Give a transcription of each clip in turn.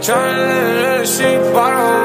Trying to let her see bottle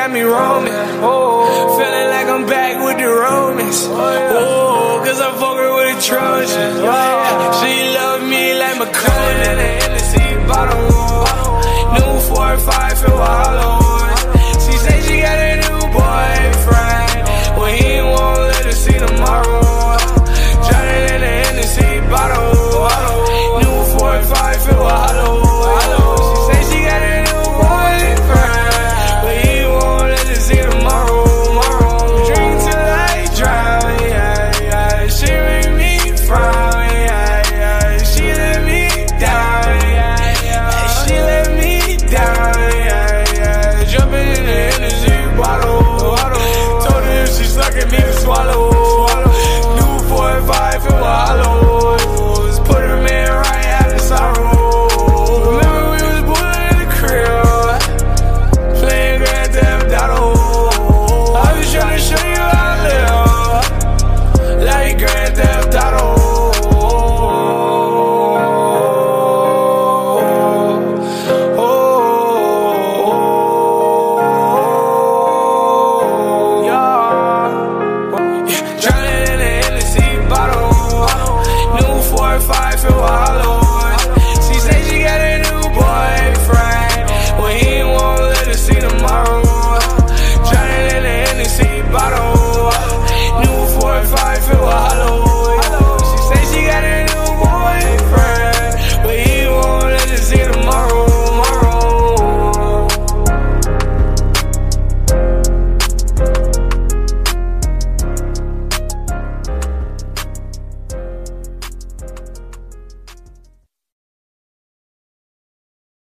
got me roaming. Oh, feeling like I'm back with the Romans. Oh, cause I'm fucking with a Trojan. Yeah, she love me like my Macron.